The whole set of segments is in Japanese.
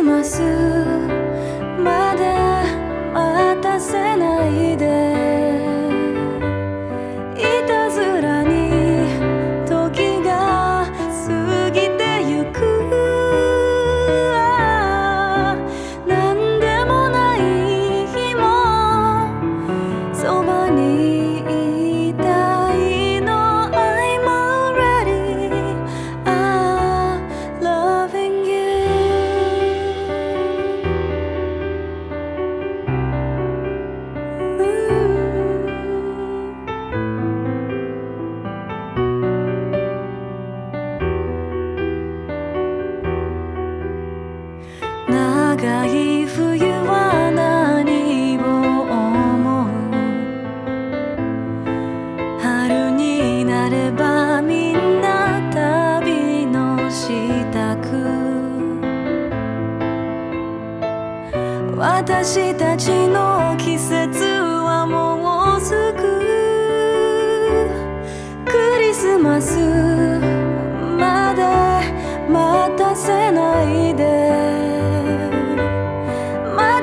スマスまで長い冬は何を思う春になればみんな旅の支度。私たちの季節はもうすぐ。クリスマスまで待たせ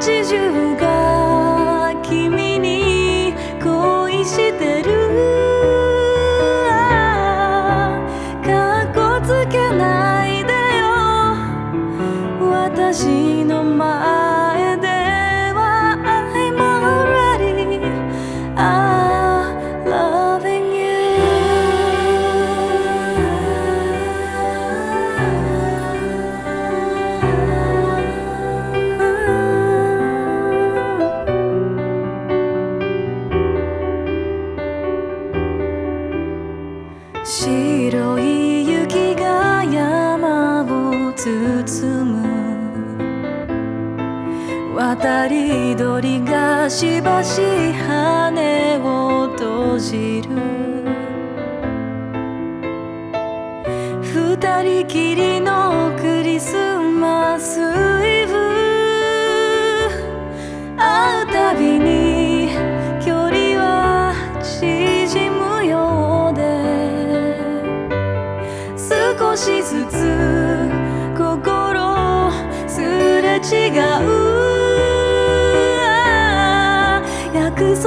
街中が君に恋してるかっこつけないでよ。私の前白い雪が山を包む。渡り鳥がしばし羽を閉じる。二人きりつつ心すれ違う。約束